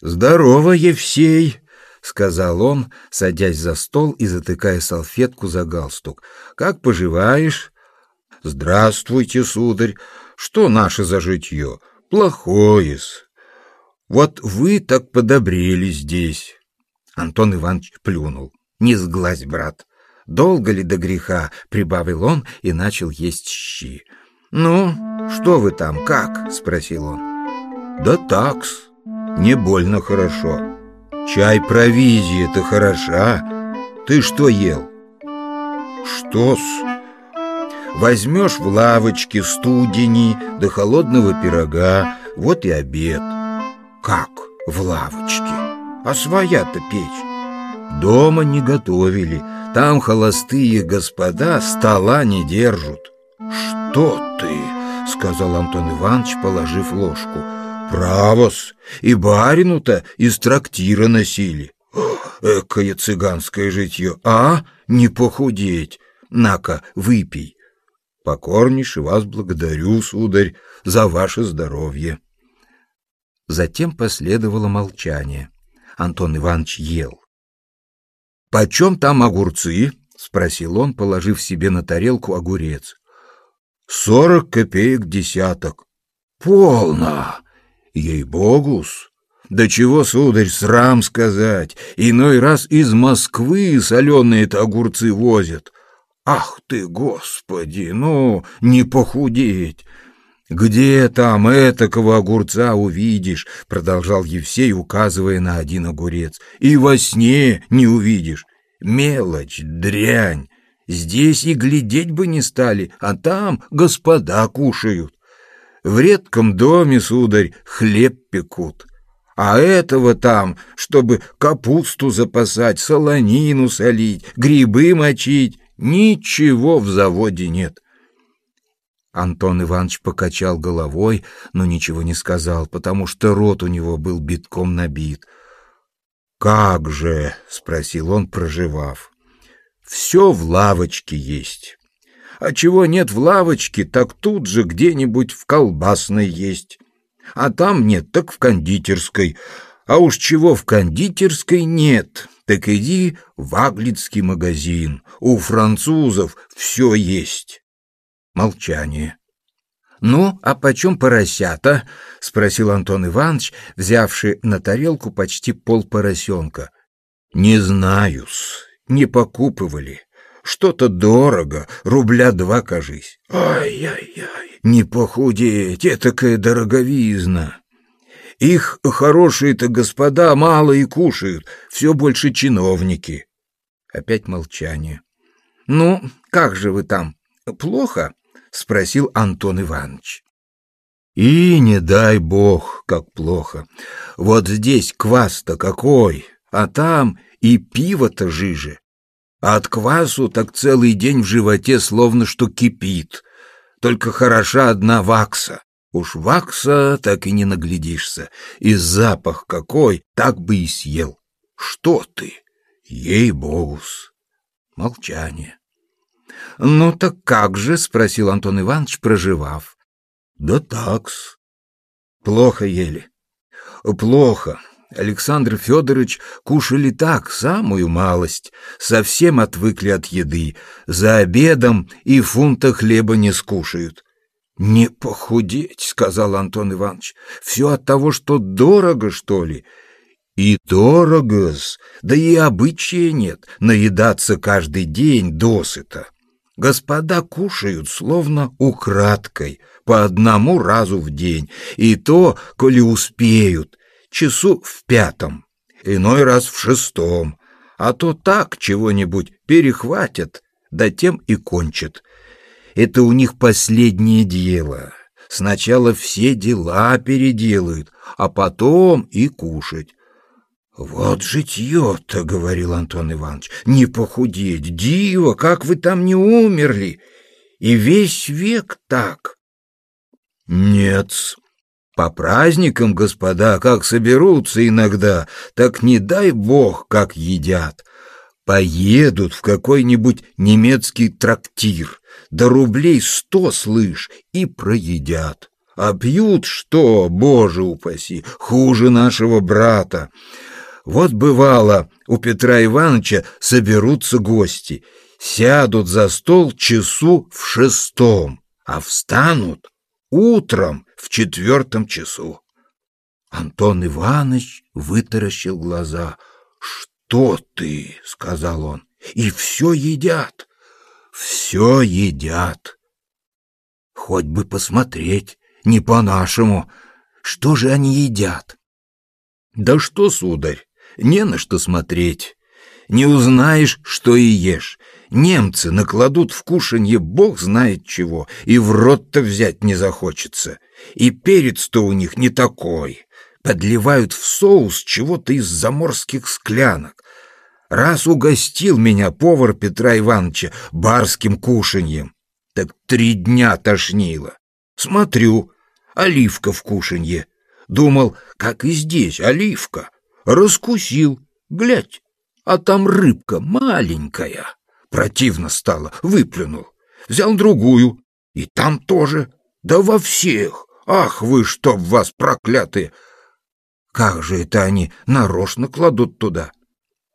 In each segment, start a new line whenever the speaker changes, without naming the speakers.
Здорово, Евсей, сказал он, садясь за стол и затыкая салфетку за галстук. Как поживаешь? Здравствуйте, сударь. Что наше за житье? Плохое-с. Вот вы так подобрели здесь. Антон Иванович плюнул. Не сглазь, брат. Долго ли до греха? Прибавил он и начал есть щи. Ну, что вы там, как? Спросил он. Да такс, не больно хорошо. Чай провизия-то хороша. Ты что ел? Что-с? Возьмешь в лавочке студени до холодного пирога, вот и обед. Как в лавочке? А своя-то печь? Дома не готовили, там холостые господа стола не держат. Что ты? Сказал Антон Иванович, положив ложку. Правос, и барину-то из трактира носили. Экое цыганское житье, а? Не похудеть. На-ка, выпей. Покорнейше вас благодарю, сударь, за ваше здоровье. Затем последовало молчание. Антон Иванович ел. «Почем там огурцы?» — спросил он, положив себе на тарелку огурец. «Сорок копеек десяток». «Полно! Ей-богус! Да чего, сударь, срам сказать, иной раз из Москвы соленые-то огурцы возят. Ах ты, господи, ну, не похудеть! «Где там этакого огурца увидишь?» — продолжал Евсей, указывая на один огурец. «И во сне не увидишь. Мелочь, дрянь. Здесь и глядеть бы не стали, а там господа кушают. В редком доме, сударь, хлеб пекут. А этого там, чтобы капусту запасать, солонину солить, грибы мочить, ничего в заводе нет». Антон Иванович покачал головой, но ничего не сказал, потому что рот у него был битком набит. «Как же?» — спросил он, проживав. «Все в лавочке есть. А чего нет в лавочке, так тут же где-нибудь в колбасной есть. А там нет, так в кондитерской. А уж чего в кондитерской нет, так иди в Аглицкий магазин. У французов все есть». Молчание. «Ну, а почем поросята?» — спросил Антон Иванович, взявший на тарелку почти пол поросенка. «Не знаю-с, не покупывали. Что-то дорого, рубля два, кажись. Ай-яй-яй, не похудеть, этакая дороговизна. Их хорошие-то господа мало и кушают, все больше чиновники». Опять молчание. «Ну, как же вы там? Плохо?» — спросил Антон Иванович. «И не дай бог, как плохо. Вот здесь квас-то какой, а там и пиво-то жиже. А от квасу так целый день в животе словно что кипит. Только хороша одна вакса. Уж вакса так и не наглядишься. И запах какой, так бы и съел. Что ты? Ей-богус. Молчание. «Ну так как же?» — спросил Антон Иванович, проживав. «Да такс. Плохо ели. Плохо. Александр Федорович кушали так, самую малость. Совсем отвыкли от еды. За обедом и фунта хлеба не скушают». «Не похудеть», — сказал Антон Иванович. «Все от того, что дорого, что ли?» «И дорого-с, да и обычая нет наедаться каждый день досыта». Господа кушают словно украдкой, по одному разу в день, и то, коли успеют, часу в пятом, иной раз в шестом, а то так чего-нибудь перехватят, да тем и кончат. Это у них последнее дело. Сначала все дела переделают, а потом и кушать. «Вот житье-то», — говорил Антон Иванович, — «не похудеть, диво, как вы там не умерли, и весь век так». «Нет, по праздникам, господа, как соберутся иногда, так не дай бог, как едят. Поедут в какой-нибудь немецкий трактир, да рублей сто, слышь, и проедят. А пьют что, боже упаси, хуже нашего брата. Вот бывало, у Петра Ивановича соберутся гости, сядут за стол часу в шестом, а встанут утром в четвертом часу. Антон Иванович вытаращил глаза. «Что ты?» — сказал он. «И все едят, все едят. Хоть бы посмотреть, не по-нашему. Что же они едят?» «Да что, сударь, не на что смотреть. Не узнаешь, что и ешь. Немцы накладут в кушанье бог знает чего, и в рот-то взять не захочется. И перец-то у них не такой. Подливают в соус чего-то из заморских склянок. Раз угостил меня повар Петра Ивановича барским кушаньем, так три дня тошнило. Смотрю, оливка в кушанье. Думал, как и здесь, оливка. Раскусил, глядь, а там рыбка маленькая. Противно стало, выплюнул. Взял другую, и там тоже. Да во всех. Ах вы, чтоб вас, проклятые! Как же это они нарочно кладут туда?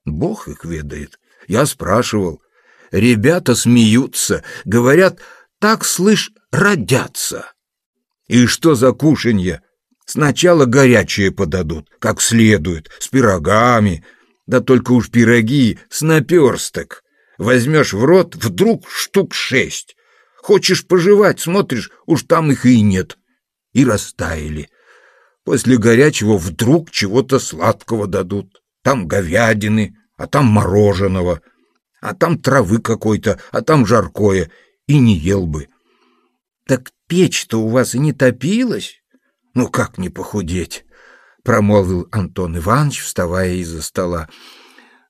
Бог их ведает. Я спрашивал. Ребята смеются, говорят, так, слышь, родятся. И что за кушанье? Сначала горячее подадут, как следует, с пирогами. Да только уж пироги с наперсток. Возьмешь в рот, вдруг штук шесть. Хочешь пожевать, смотришь, уж там их и нет. И растаяли. После горячего вдруг чего-то сладкого дадут. Там говядины, а там мороженого, а там травы какой-то, а там жаркое. И не ел бы. Так печь-то у вас и не топилась? Ну как не похудеть? Промолвил Антон Иванович, вставая из-за стола.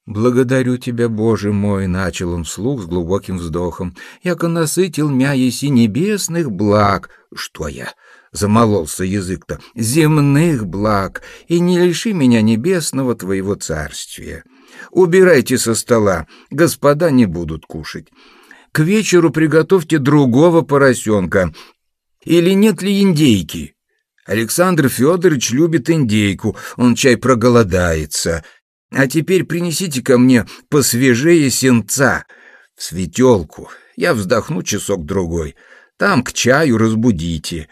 «Благодарю тебя, Боже мой!» — начал он вслух с глубоким вздохом. «Яко насытил мя еси небесных благ!» «Что я?» — замололся язык-то. «Земных благ! И не лиши меня небесного твоего царствия! Убирайте со стола, господа не будут кушать. К вечеру приготовьте другого поросенка. Или нет ли индейки?» Александр Федорович любит индейку, он чай проголодается. А теперь принесите ко мне посвежее сенца, в светелку. Я вздохну часок-другой. Там к чаю разбудите.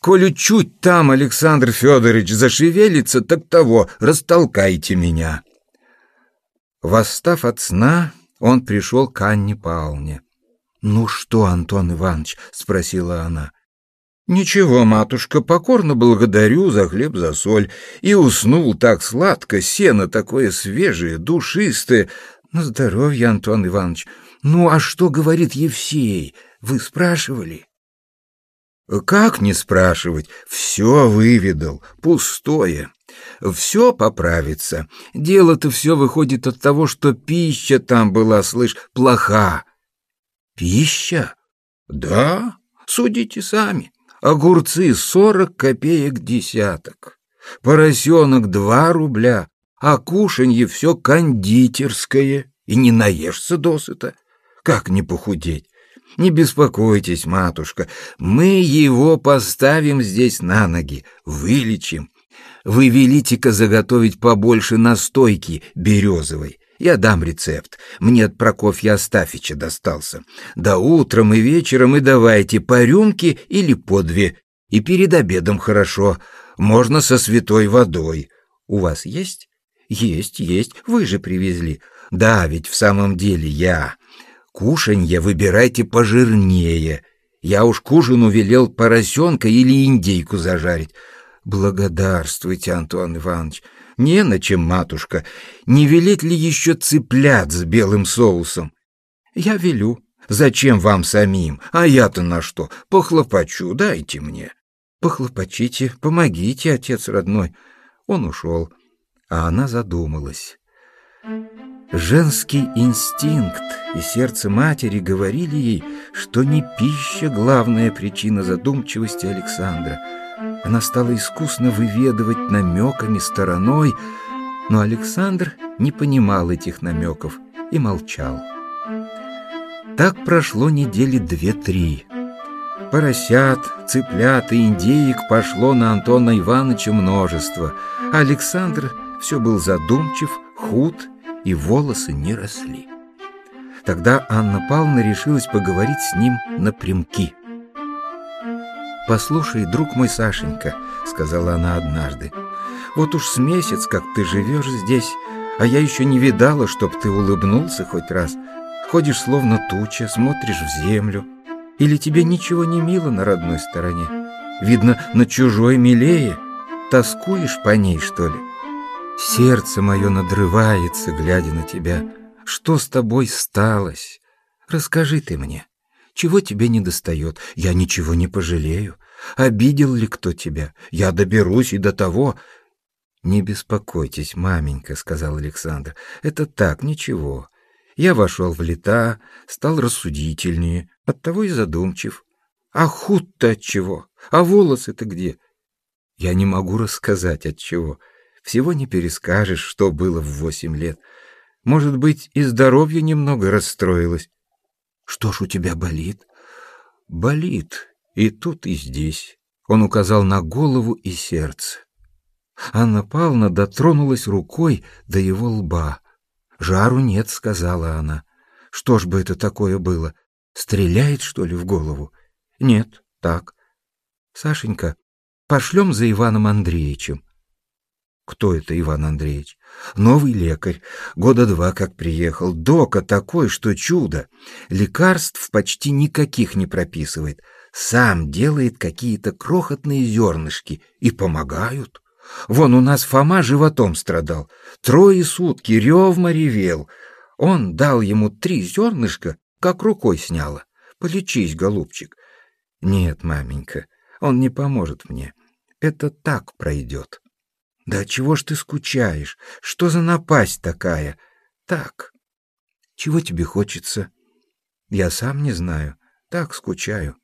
Коли чуть там, Александр Федорович, зашевелится, так того, растолкайте меня. Восстав от сна, он пришел к Анне Павловне. «Ну что, Антон Иванович?» — спросила она. «Ничего, матушка, покорно благодарю за хлеб, за соль». И уснул так сладко, сено такое свежее, душистое. На здоровье, Антон Иванович. Ну, а что говорит Евсей? Вы спрашивали? Как не спрашивать? Все выведал, пустое. Все поправится. Дело-то все выходит от того, что пища там была, слышь, плоха. Пища? Да, судите сами. Огурцы сорок копеек десяток, поросенок два рубля, а кушанье все кондитерское, и не наешься досыта. Как не похудеть? Не беспокойтесь, матушка, мы его поставим здесь на ноги, вылечим. Вы велите-ка заготовить побольше настойки березовой. Я дам рецепт. Мне от Прокофья Астафича достался. Да утром и вечером и давайте по рюмке или по две. И перед обедом хорошо. Можно со святой водой. У вас есть? Есть, есть. Вы же привезли. Да, ведь в самом деле я. Кушанье выбирайте пожирнее. Я уж к ужину велел поросенка или индейку зажарить. Благодарствуйте, Антон Иванович. Не на чем, матушка. Не велеть ли еще цыплят с белым соусом? Я велю. Зачем вам самим? А я-то на что? Похлопочу, дайте мне. Похлопочите, помогите, отец родной. Он ушел, а она задумалась. Женский инстинкт и сердце матери говорили ей, что не пища главная причина задумчивости Александра — она стала искусно выведывать намеками стороной, но Александр не понимал этих намеков и молчал. Так прошло недели две-три. Поросят, цыплят и индеек пошло на Антона Ивановича множество, а Александр все был задумчив, худ, и волосы не росли. Тогда Анна Павловна решилась поговорить с ним напрямки. «Послушай, друг мой Сашенька», — сказала она однажды, — «вот уж с месяц, как ты живешь здесь, а я еще не видала, чтоб ты улыбнулся хоть раз. Ходишь словно туча, смотришь в землю». Или тебе ничего не мило на родной стороне? Видно, на чужой милее. Тоскуешь по ней, что ли? Сердце мое надрывается, глядя на тебя. Что с тобой сталось? Расскажи ты мне. Чего тебе не достает? Я ничего не пожалею. Обидел ли кто тебя? Я доберусь и до того. Не беспокойтесь, маменька, сказал Александр. Это так, ничего. Я вошел в лета, стал рассудительнее, Оттого и задумчив. А худ-то от чего? А волосы-то где? Я не могу рассказать от чего. Всего не перескажешь, что было в восемь лет. Может быть, и здоровье немного расстроилось. Что ж у тебя болит? Болит. И тут, и здесь. Он указал на голову и сердце. Анна Павловна дотронулась рукой до его лба. «Жару нет», — сказала она. «Что ж бы это такое было? Стреляет, что ли, в голову? Нет, так. Сашенька, пошлем за Иваном Андреевичем. Кто это Иван Андреевич? Новый лекарь. Года два как приехал. Дока такой, что чудо. Лекарств почти никаких не прописывает. Сам делает какие-то крохотные зернышки. И помогают. Вон у нас Фома животом страдал. Трое сутки ревма ревел. Он дал ему три зернышка, как рукой сняло. Полечись, голубчик. Нет, маменька, он не поможет мне. Это так пройдет. Да чего ж ты скучаешь? Что за напасть такая? Так. Чего тебе хочется? Я сам не знаю. Так скучаю.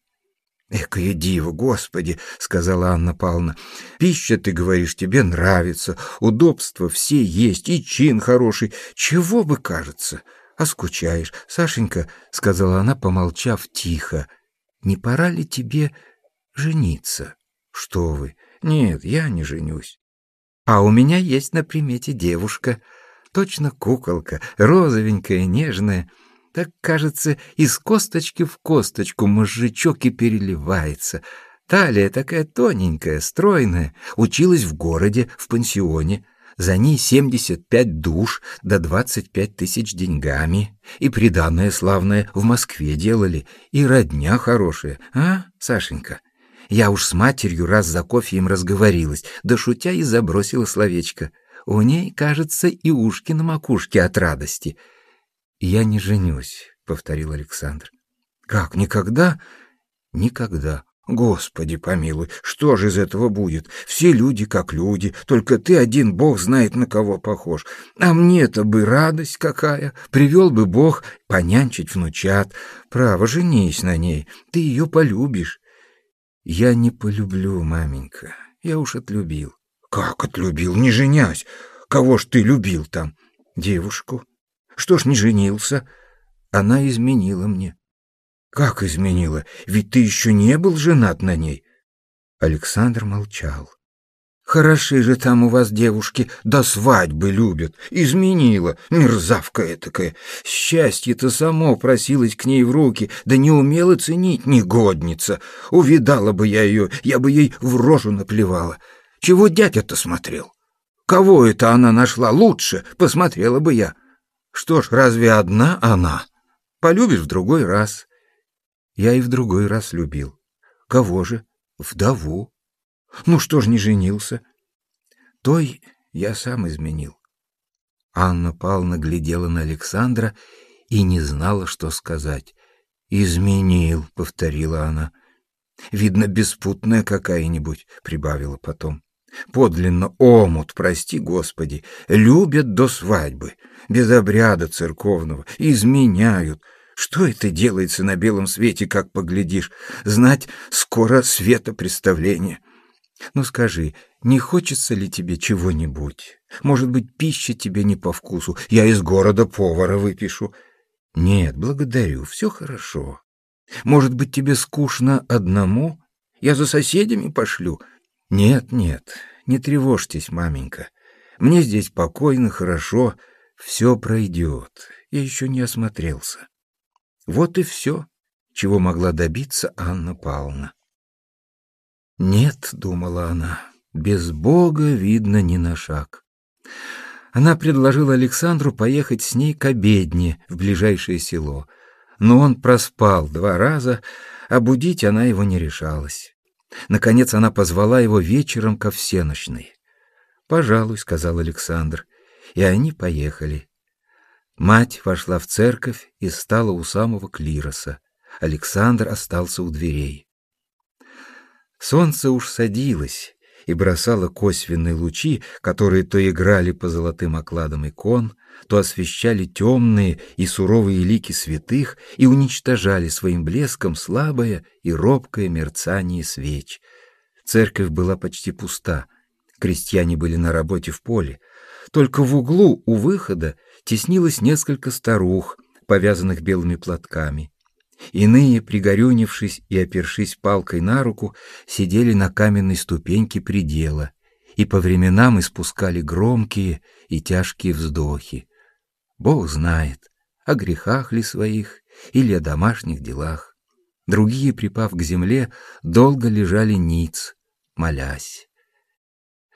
«Экое диво, Господи!» — сказала Анна Павловна. «Пища, ты говоришь, тебе нравится, удобства все есть, и чин хороший. Чего бы кажется? а скучаешь. Сашенька, — сказала она, помолчав тихо, — не пора ли тебе жениться? Что вы? Нет, я не женюсь. А у меня есть на примете девушка, точно куколка, розовенькая, нежная. Так, кажется, из косточки в косточку мозжечок и переливается. Талия такая тоненькая, стройная, училась в городе, в пансионе. За ней 75 душ до да 25 тысяч деньгами. И приданное славное в Москве делали, и родня хорошая, а, Сашенька? Я уж с матерью раз за кофеем разговорилась, да шутя и забросила словечко. У ней, кажется, и ушки на макушке от радости. «Я не женюсь», — повторил Александр. «Как, никогда?» «Никогда. Господи помилуй, что же из этого будет? Все люди как люди, только ты один, Бог знает, на кого похож. А мне-то бы радость какая, привел бы Бог понянчить внучат. Право, женись на ней, ты ее полюбишь. Я не полюблю, маменька, я уж отлюбил. Как отлюбил, не женясь? Кого ж ты любил там? Девушку. Что ж не женился? Она изменила мне. Как изменила? Ведь ты еще не был женат на ней. Александр молчал. Хороши же там у вас девушки, до свадьбы любят. Изменила, мерзавка этакая. Счастье-то само просилось к ней в руки, да не умела ценить негодница. Увидала бы я ее, я бы ей в рожу наплевала. Чего дядя-то смотрел? Кого это она нашла лучше, посмотрела бы я. Что ж, разве одна она? Полюбишь в другой раз. Я и в другой раз любил. Кого же? Вдову. Ну что ж не женился? Той я сам изменил. Анна Павловна глядела на Александра и не знала, что сказать. «Изменил», — повторила она. «Видно, беспутная какая-нибудь», — прибавила потом. «Подлинно омут, прости Господи, любят до свадьбы, без обряда церковного, изменяют, что это делается на белом свете, как поглядишь? Знать, скоро света представление. Ну скажи, не хочется ли тебе чего-нибудь? Может быть, пища тебе не по вкусу? Я из города повара выпишу. Нет, благодарю, все хорошо. Может быть, тебе скучно одному? Я за соседями пошлю. Нет, нет, не тревожьтесь, маменька. Мне здесь спокойно, хорошо, все пройдет. Я еще не осмотрелся. Вот и все, чего могла добиться Анна Павловна. «Нет», — думала она, — «без Бога видно ни на шаг». Она предложила Александру поехать с ней к обедне в ближайшее село, но он проспал два раза, а будить она его не решалась. Наконец она позвала его вечером ко всеночной. «Пожалуй», — сказал Александр, и они поехали. Мать вошла в церковь и стала у самого клироса. Александр остался у дверей. Солнце уж садилось и бросало косвенные лучи, которые то играли по золотым окладам икон, то освещали темные и суровые лики святых и уничтожали своим блеском слабое и робкое мерцание свеч. Церковь была почти пуста, крестьяне были на работе в поле. Только в углу у выхода теснилось несколько старух, повязанных белыми платками. Иные, пригорюнившись и опершись палкой на руку, сидели на каменной ступеньке предела и по временам испускали громкие и тяжкие вздохи. Бог знает, о грехах ли своих или о домашних делах. Другие, припав к земле, долго лежали ниц, молясь.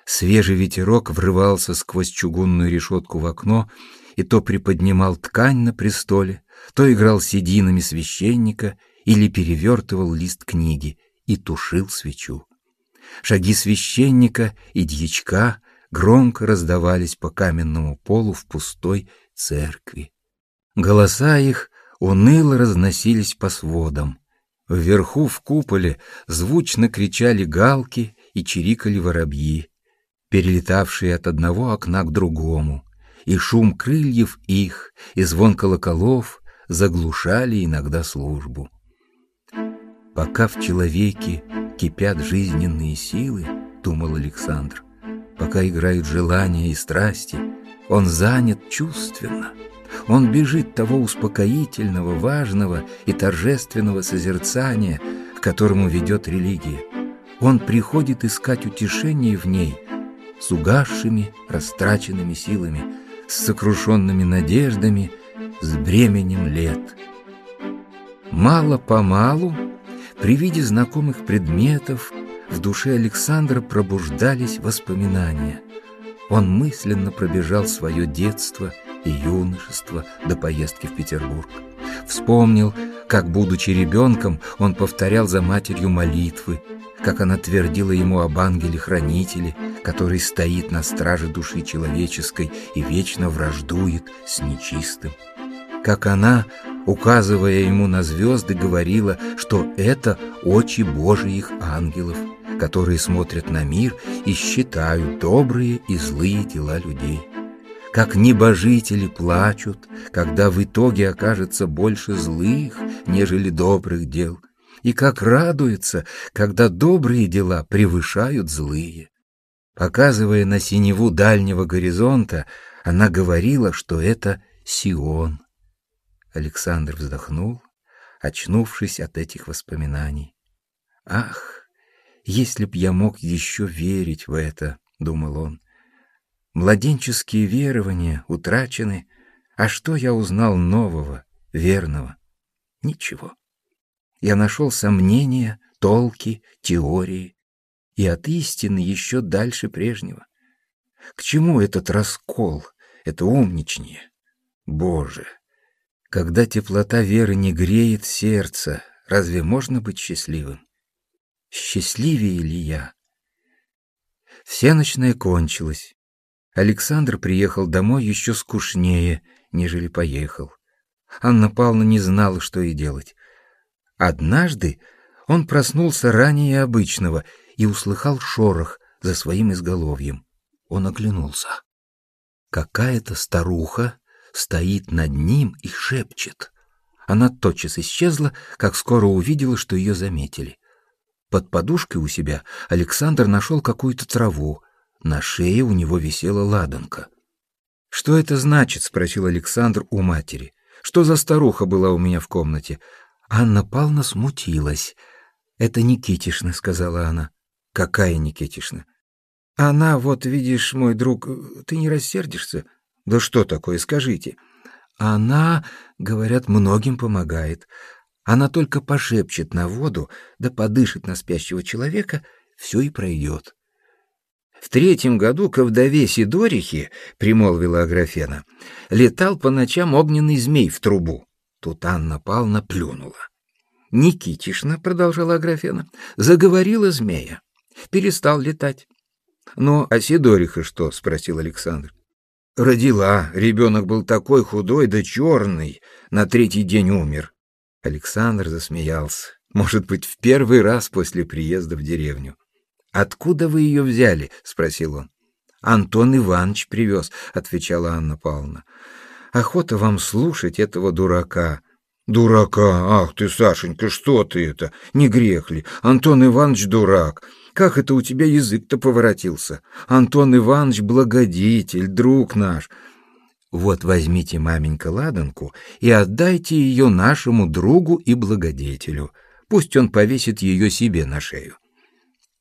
Свежий ветерок врывался сквозь чугунную решетку в окно и то приподнимал ткань на престоле, то играл сединами священника или перевертывал лист книги и тушил свечу. Шаги священника и дьячка громко раздавались по каменному полу в пустой церкви. Голоса их уныло разносились по сводам. Вверху в куполе звучно кричали галки и чирикали воробьи, перелетавшие от одного окна к другому, и шум крыльев их, и звон колоколов заглушали иногда службу. Пока в человеке кипят жизненные силы, думал Александр, пока играют желания и страсти, он занят чувственно. Он бежит того успокоительного, важного и торжественного созерцания, к которому ведет религия. Он приходит искать утешение в ней с угасшими, растраченными силами, с сокрушенными надеждами, с бременем лет. Мало-помалу, при виде знакомых предметов, в душе Александра пробуждались воспоминания – он мысленно пробежал свое детство и юношество до поездки в Петербург. Вспомнил, как, будучи ребенком, он повторял за матерью молитвы, как она твердила ему об ангеле-хранителе, который стоит на страже души человеческой и вечно враждует с нечистым. Как она, указывая ему на звезды, говорила, что это очи Божиих ангелов – которые смотрят на мир и считают добрые и злые дела людей. Как небожители плачут, когда в итоге окажется больше злых, нежели добрых дел, и как радуются, когда добрые дела превышают злые. Показывая на синеву дальнего горизонта, она говорила, что это Сион. Александр вздохнул, очнувшись от этих воспоминаний. Ах, если б я мог еще верить в это, думал он. Младенческие верования утрачены, а что я узнал нового, верного? Ничего. Я нашел сомнения, толки, теории, и от истины еще дальше прежнего. К чему этот раскол, это умничнее? Боже, когда теплота веры не греет сердце, разве можно быть счастливым? счастливее ли я? Всеночная кончилась. Александр приехал домой еще скучнее, нежели поехал. Анна Павловна не знала, что и делать. Однажды он проснулся ранее обычного и услыхал шорох за своим изголовьем. Он оглянулся. Какая-то старуха стоит над ним и шепчет. Она тотчас исчезла, как скоро увидела, что ее заметили. Под подушкой у себя Александр нашел какую-то траву. На шее у него висела ладанка. «Что это значит?» — спросил Александр у матери. «Что за старуха была у меня в комнате? Анна Павловна смутилась. «Это Никитишна», — сказала она. «Какая Никитишна?» «Она, вот видишь, мой друг, ты не рассердишься?» «Да что такое, скажите?» «Она, говорят, многим помогает. Она только пошепчет на воду, да подышит на спящего человека, все и пройдет». В третьем году к вдове Сидорихе, — примолвила Аграфена, — летал по ночам огненный змей в трубу. Тут Анна Павловна плюнула. Никитишна, — продолжала Аграфена, — заговорила змея. Перестал летать. — Ну, а Сидориха что? — спросил Александр. — Родила. Ребенок был такой худой да черный. На третий день умер. Александр засмеялся. Может быть, в первый раз после приезда в деревню. «Откуда вы ее взяли?» — спросил он. «Антон Иванович привез», — отвечала Анна Павловна. «Охота вам слушать этого дурака». «Дурака? Ах ты, Сашенька, что ты это? Не грех ли? Антон Иванович дурак. Как это у тебя язык-то поворотился? Антон Иванович благодетель, друг наш». «Вот возьмите, маменька, ладанку и отдайте ее нашему другу и благодетелю. Пусть он повесит ее себе на шею».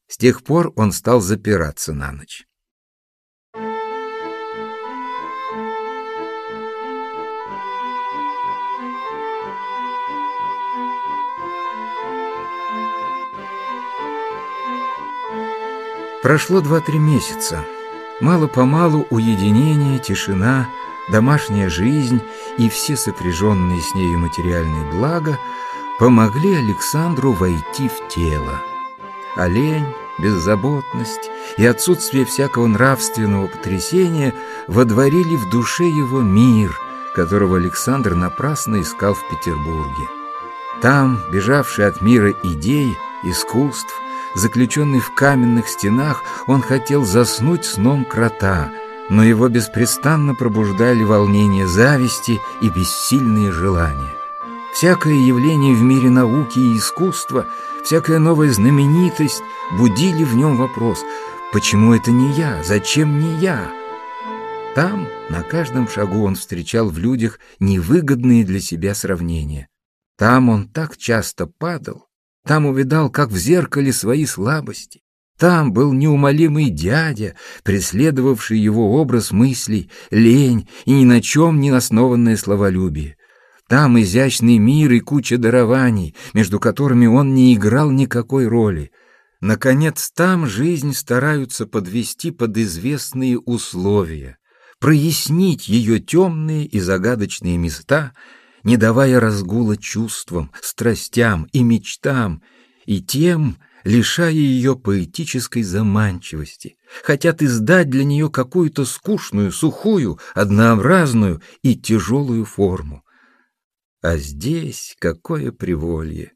С тех пор он стал запираться на ночь. Прошло два-три месяца. Мало-помалу уединение, тишина, домашняя жизнь и все сопряженные с нею материальные блага помогли Александру войти в тело. Олень, беззаботность и отсутствие всякого нравственного потрясения водворили в душе его мир, которого Александр напрасно искал в Петербурге. Там, бежавший от мира идей, искусств, заключенный в каменных стенах, он хотел заснуть сном крота, но его беспрестанно пробуждали волнение зависти и бессильные желания. Всякое явление в мире науки и искусства, всякая новая знаменитость будили в нем вопрос «Почему это не я? Зачем не я?» Там, на каждом шагу он встречал в людях невыгодные для себя сравнения. Там он так часто падал, там увидал, как в зеркале, свои слабости. Там был неумолимый дядя, преследовавший его образ мыслей, лень и ни на чем не основанное словолюбие. Там изящный мир и куча дарований, между которыми он не играл никакой роли. Наконец, там жизнь стараются подвести под известные условия, прояснить ее темные и загадочные места, не давая разгула чувствам, страстям и мечтам, и тем лишая ее поэтической заманчивости, хотят издать для нее какую-то скучную, сухую, однообразную и тяжелую форму. А здесь какое приволье!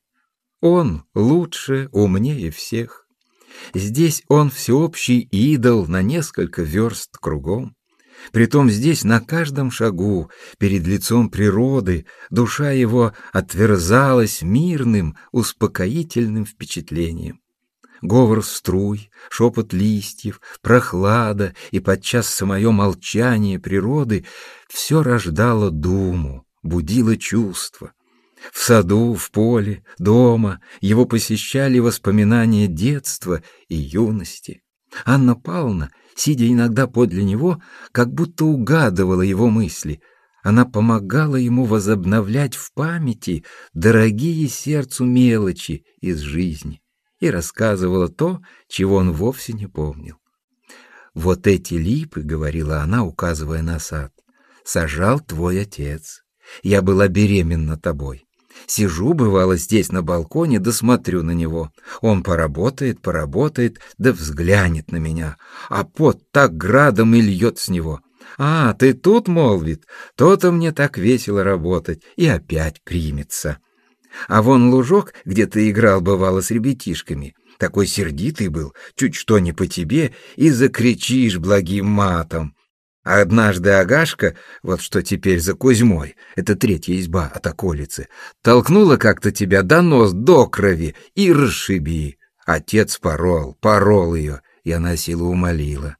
Он лучше, умнее всех. Здесь он всеобщий идол на несколько верст кругом. Притом здесь на каждом шагу, перед лицом природы, душа его отверзалась мирным, успокоительным впечатлением. Говор струй, шепот листьев, прохлада и подчас самое молчание природы — все рождало думу, будило чувство. В саду, в поле, дома его посещали воспоминания детства и юности. Анна Павловна, сидя иногда подле него, как будто угадывала его мысли. Она помогала ему возобновлять в памяти дорогие сердцу мелочи из жизни и рассказывала то, чего он вовсе не помнил. «Вот эти липы, — говорила она, указывая на сад, — сажал твой отец. Я была беременна тобой. Сижу, бывало, здесь на балконе, да смотрю на него. Он поработает, поработает, да взглянет на меня, а пот так градом и льет с него. «А, ты тут, — молвит, — то-то мне так весело работать, и опять примется». А вон лужок, где ты играл, бывало, с ребятишками, такой сердитый был, чуть что не по тебе, и закричишь благим матом. А однажды Агашка, вот что теперь за Кузьмой, это третья изба от околицы, толкнула как-то тебя до нос, до крови и расшиби. Отец порол, порол ее, и она силу умолила.